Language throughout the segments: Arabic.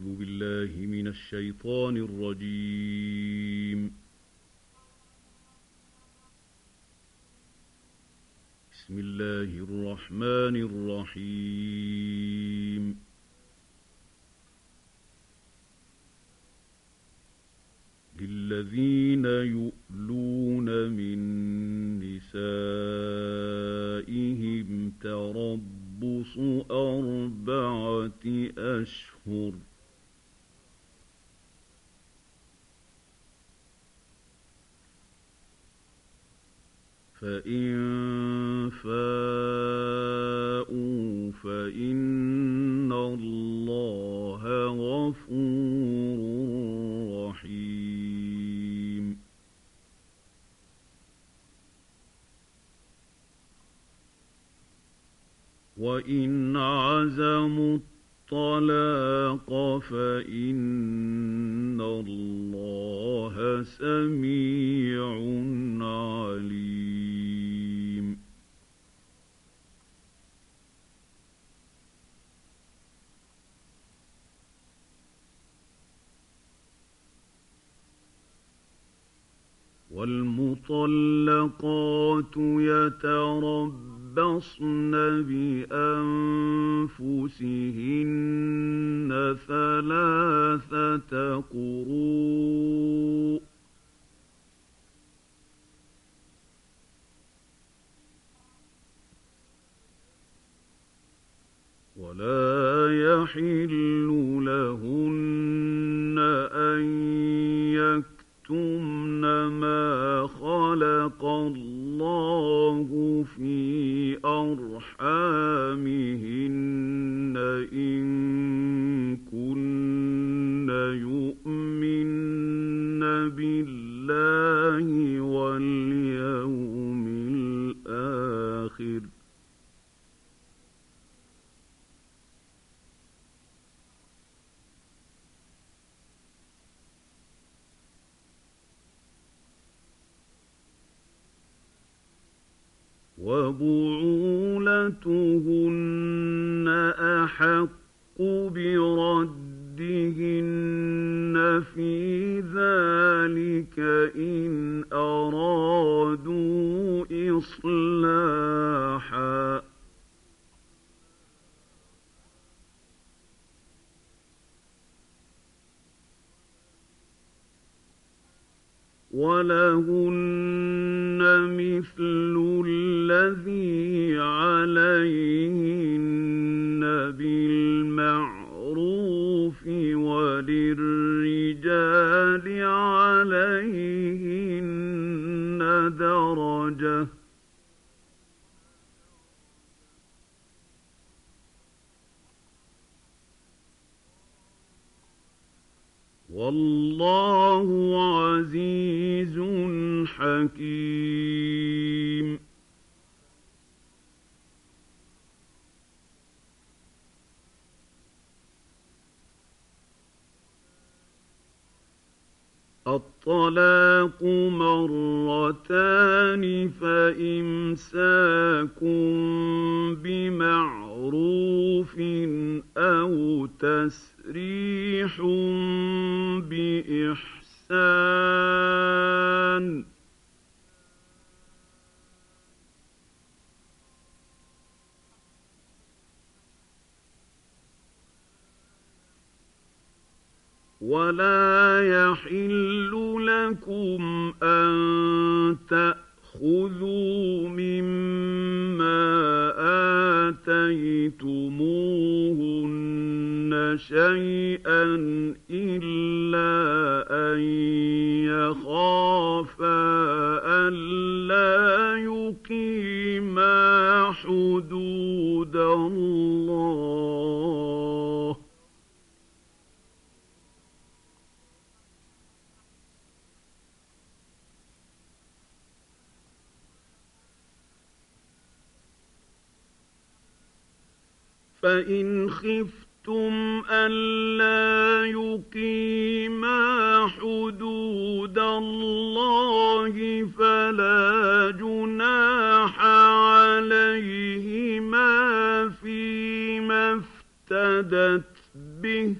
أعوذ بالله من الشيطان الرجيم. بسم الله الرحمن الرحيم. للذين يؤلون من نسائهم تربص أربعة أشهر. فإن فاءوا فإن الله غفور رحيم وإن عزموا الطلاق فإن الله سميع عليم والمطلقات يتربصن بأنفسهن ثلاثة قروء. ولا يحل لهن أن يكتمن ما خلق الله في أرحامهن إن كن يؤمن بالله واليوم وبعولتهن أحق بردهن في ذلك إن أرادوا إصلاحا. عزيز حكيم. الطلاق مرتان فإمساك بمعروف أو تسريح بإحسان ولا يحل لكم أن تأخذوا مما آتيتموهن. شيئا إلا أن يخافا ألا يقيما حدود الله. فإن خفتم ألا يقيما حدود الله فلا جناح عليهما فيما افتدت به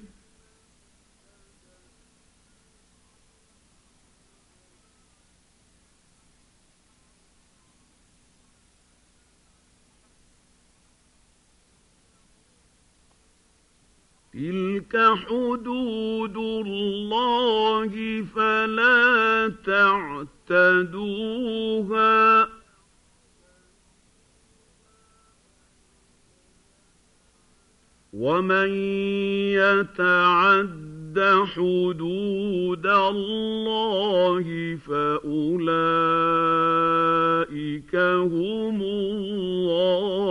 تلك حدود الله فلا تعتدوها ومن يتعد حدود الله فاولئك هم الظالمون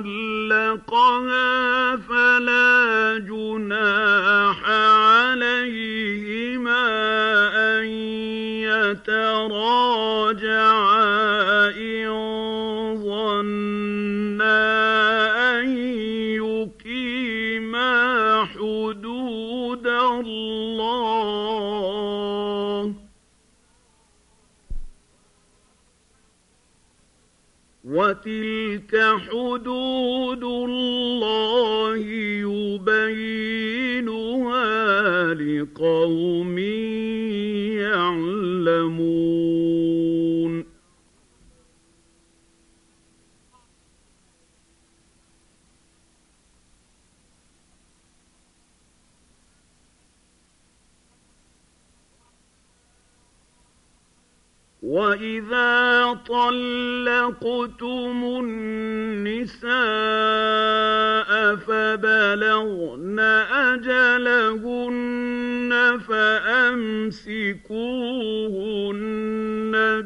طلقها فلا جناح وتلك حدود الله يبينها لقوم يعلمون. وإذا طلقتم النساء فبلغن أجلهن فأمسكوهن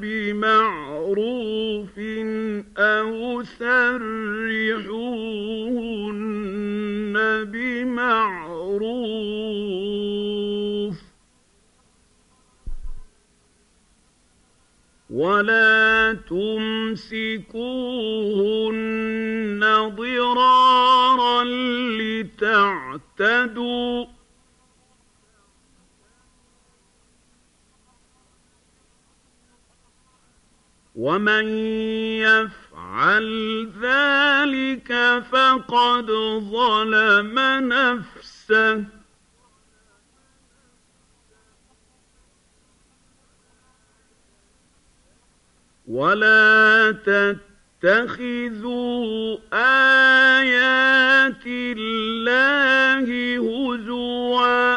بمعروف أو سرحوهن بمعروف ولا تمسكوهن ضرارا لتعتدوا. ومن يفعل ذلك فقد ظلم نفسه. ولا تتخذوا آيات الله هزوا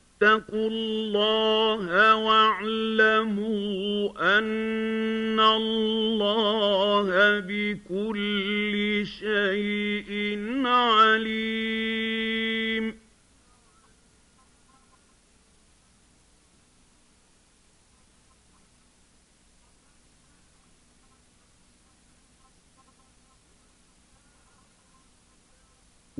الله واعلموا أن الله بكل شيء عليم.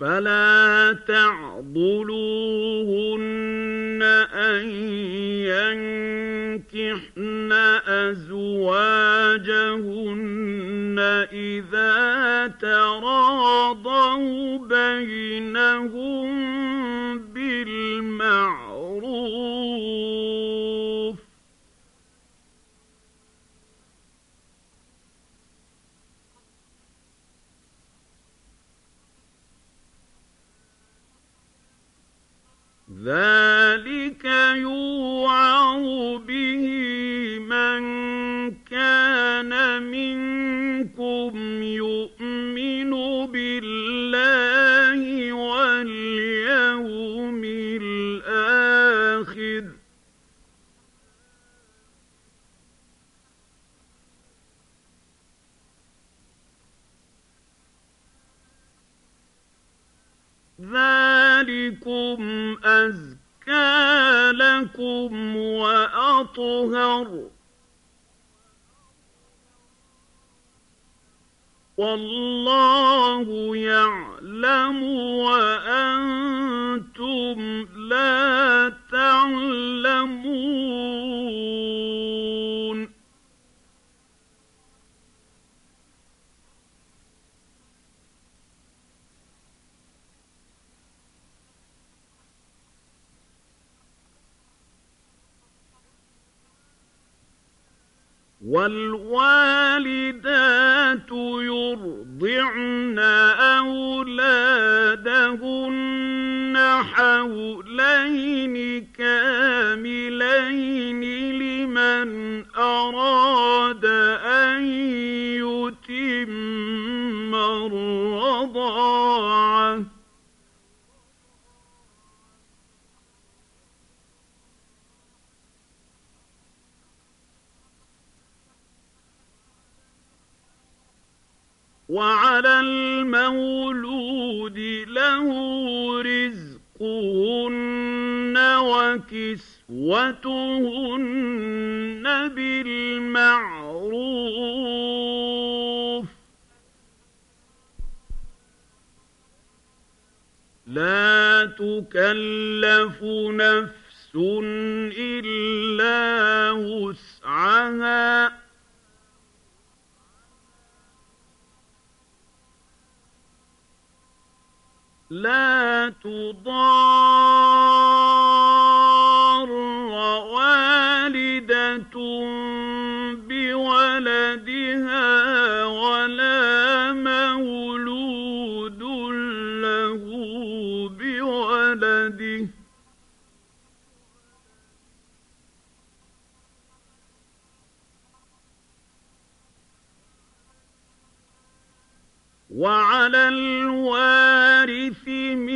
فلا تعضلوهن أن ينكحن أزواجهن إذا تراضوا بينهم بالمعروف بالمعروف ذلك يوعظ حولين كاملين لمن أراد أن يتم الرضاعة. وعلى المولود له رزقهن وكسوتهن بالمعروف لا تكلف نفس إلا وسعها لا تضار والدة بولدها ولا مولود له بولده. وعلى الوارث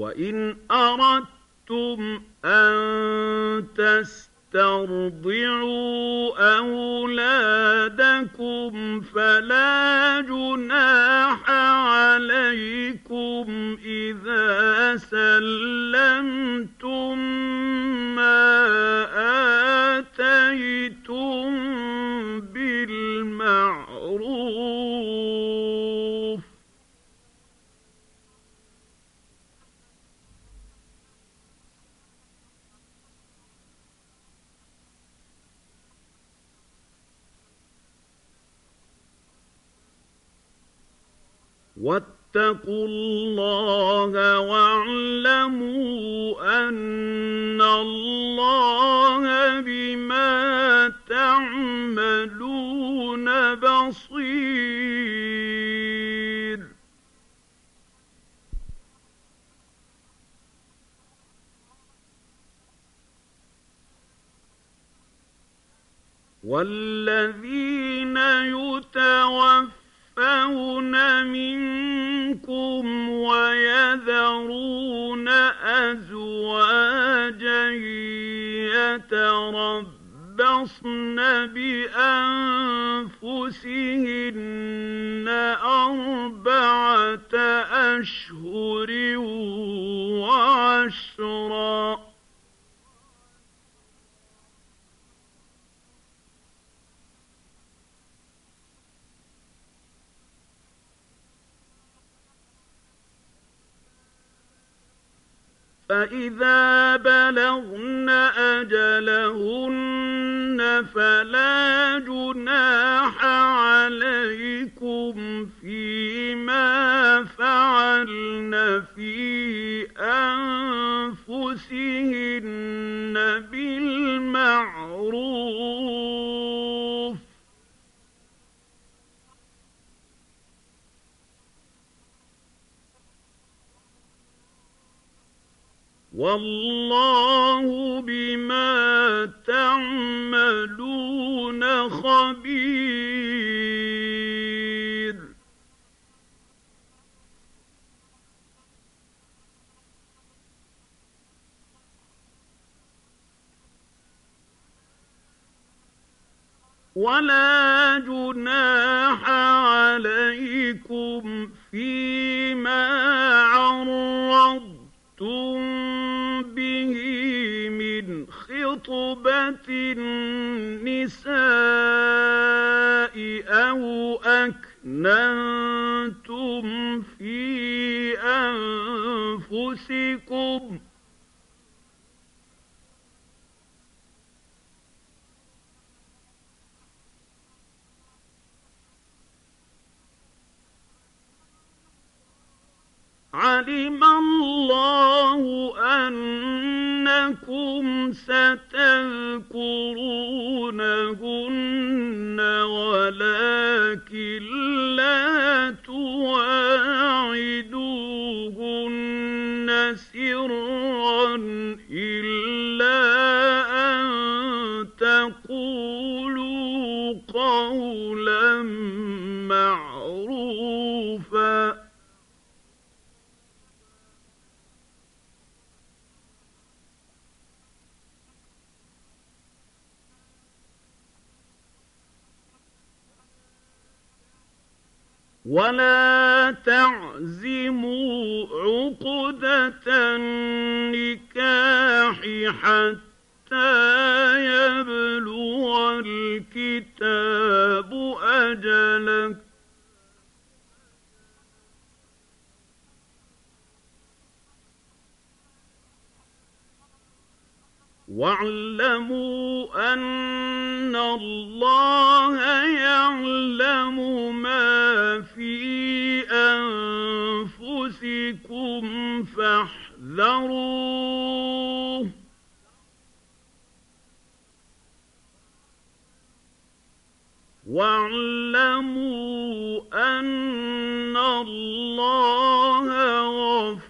وإن أردتم أن تسترضعوا أولادكم فلا جناح عليكم إذا سلمتم واتقوا الله واعلموا أن الله بما تعملون بصير. والذين يتربصن بأنفسهن أربعة أشهر وعشرا فإذا بلغن أجلهن فلا جناح عليكم فيما فعلن في أنفسهن والله بما تعملون خبير. ولا جناح ولا تعزموا عقدة النكاح حتى يبلغ الكتاب أجله واعلموا أن الله يعلم ما في أنفسكم فاحذروه. واعلموا أن الله غفور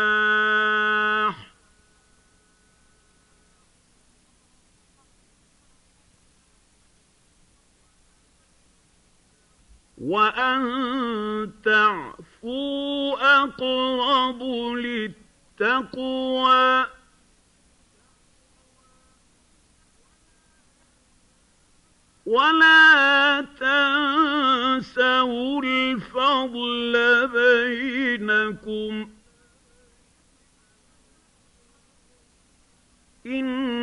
وأن تعفوا أقرب للتقوى. ولا تنسوا الفضل بينكم. إن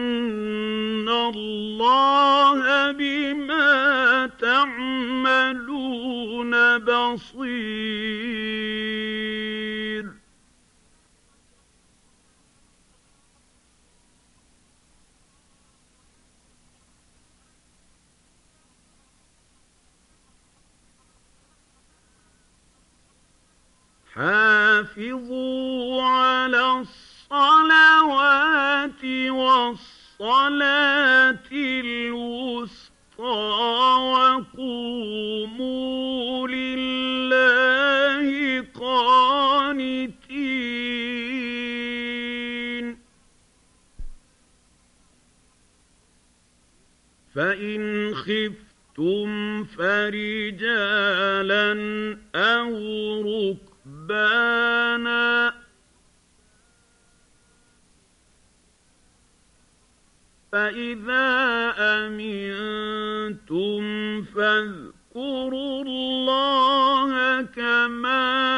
بصير حافظوا على الصلوات والصلاة الوسطى. فإن خفتم فرجالا أو ركبانا فإذا أمنتم فاذكروا الله كما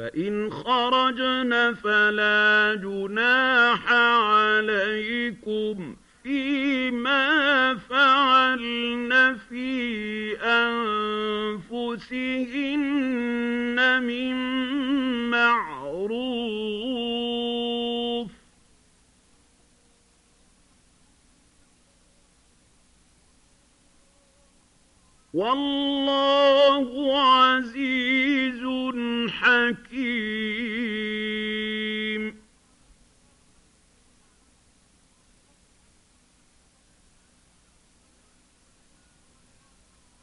فإن خرجن فلا جناح عليكم فيما فعلن في أنفسهن من معروف. والله عزيز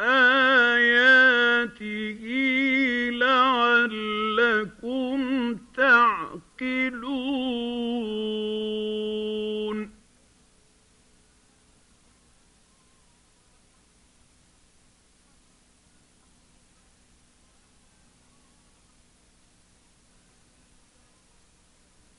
آياته لعلكم تعقلون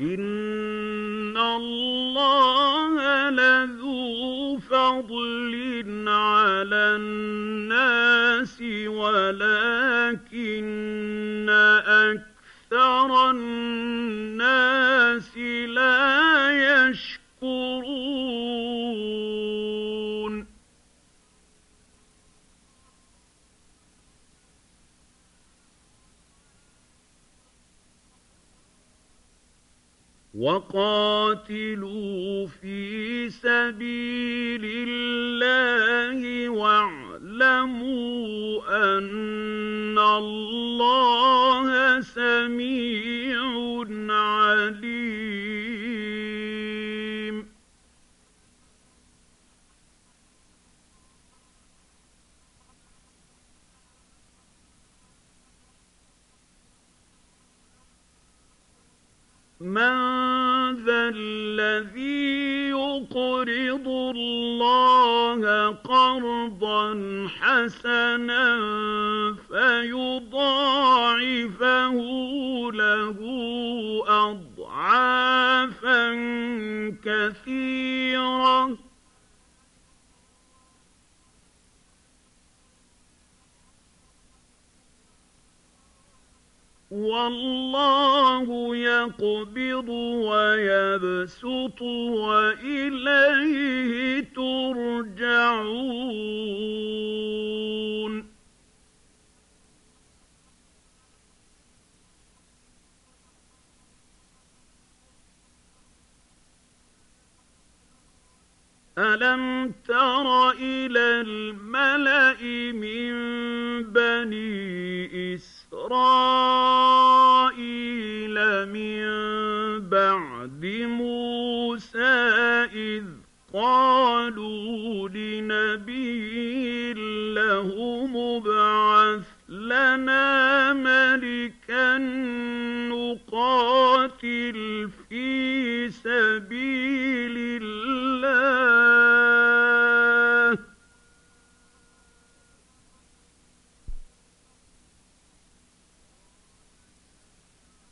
إن الله لذو فضل على الناس ولكن أكثر الناس وقاتلوا في سبيل الله واعلموا أن الله سميع عليم. من قرضا حسنا فيضاعفه له أضعافا كثيرة. والله يقبض ويبسط وإليه ترجعون. ألم تر إلى الملأ من بني إسرائيل من بعد موسى إذ قالوا لنبي له مبعث لنا ملكا نقاتل في سبيل الله.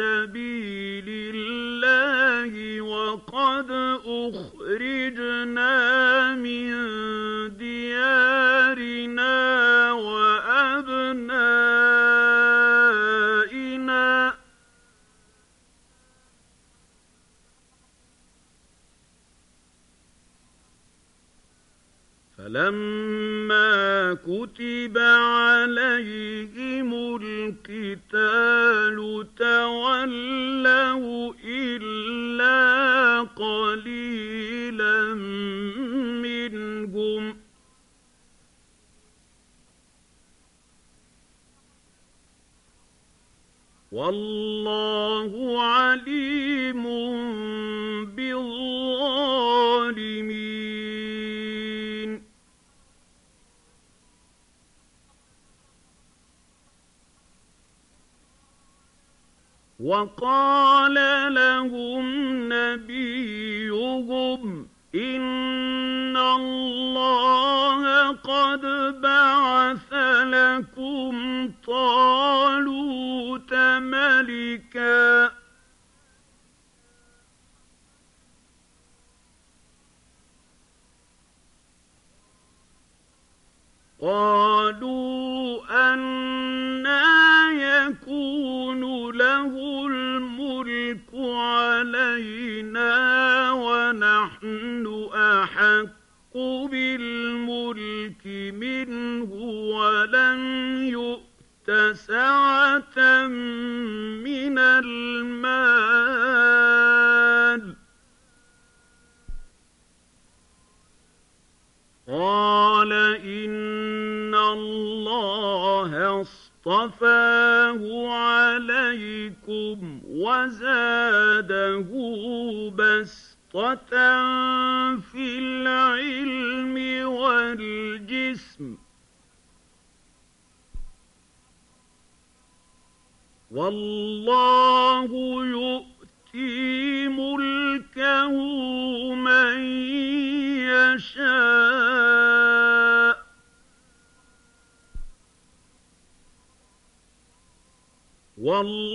سبيل الله وقد أخرجنا من ديارنا وأبنائنا فلما كتب عليهم القتال تولوا إلا قليلا منهم. والله عليم وقال لهم نبيهم يؤتي ملكه من يشاء. والله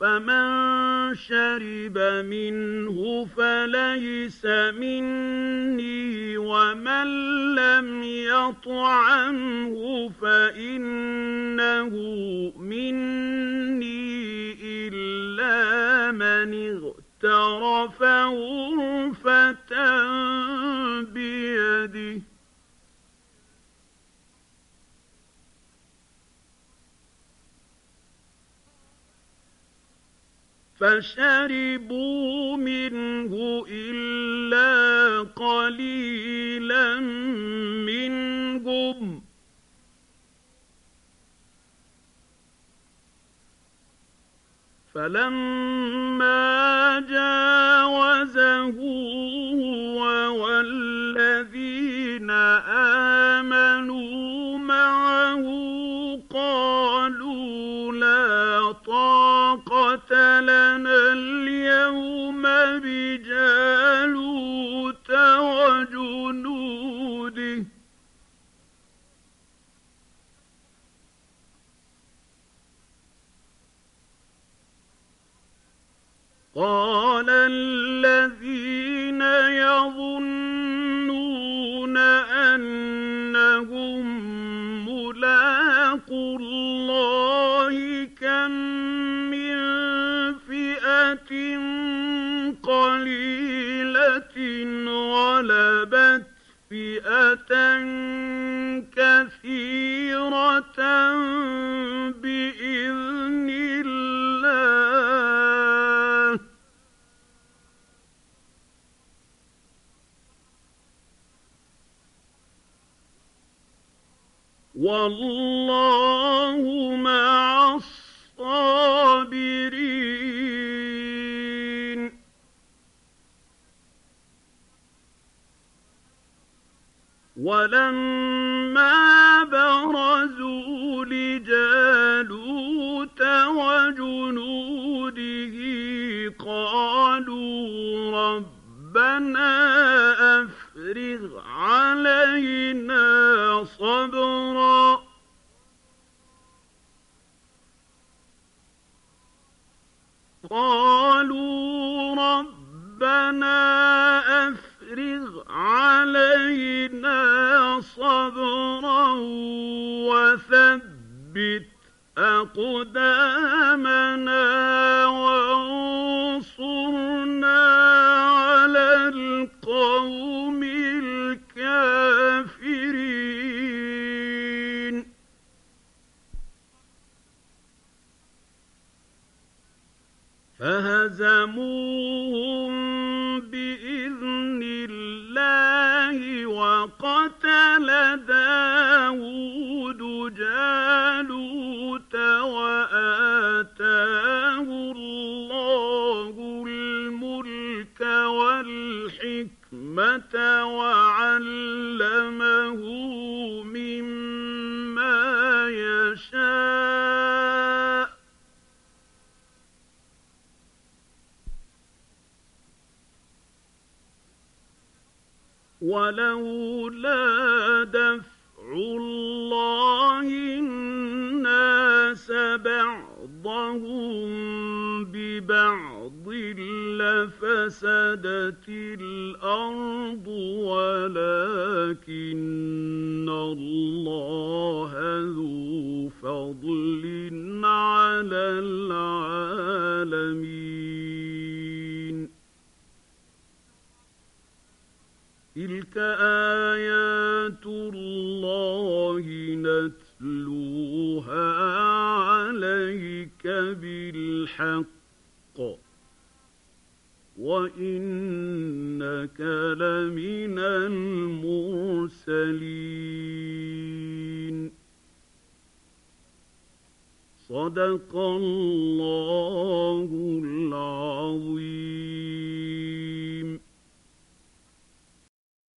فمن شرب منه فليس مني ومن لم يطعمه فانه مني الا من اغترف غرفه بيده فشربوا منه إلا قليلا منهم. فلما جاوزه هو والذين آمنوا لنا وجنوده قالوا ربنا أفرغ علينا صبرا. قالوا ربنا أفرغ علينا صبرا وثبت أقدامنا والحكمة وعلمه مما يشاء. ولولا دفع الله الناس بعضهم لفسدت الأرض ولكن الله ذو فضل على العالمين. تلك آيات الله نتلوها عليك بالحق. وإنك لمن المرسلين صدق الله العظيم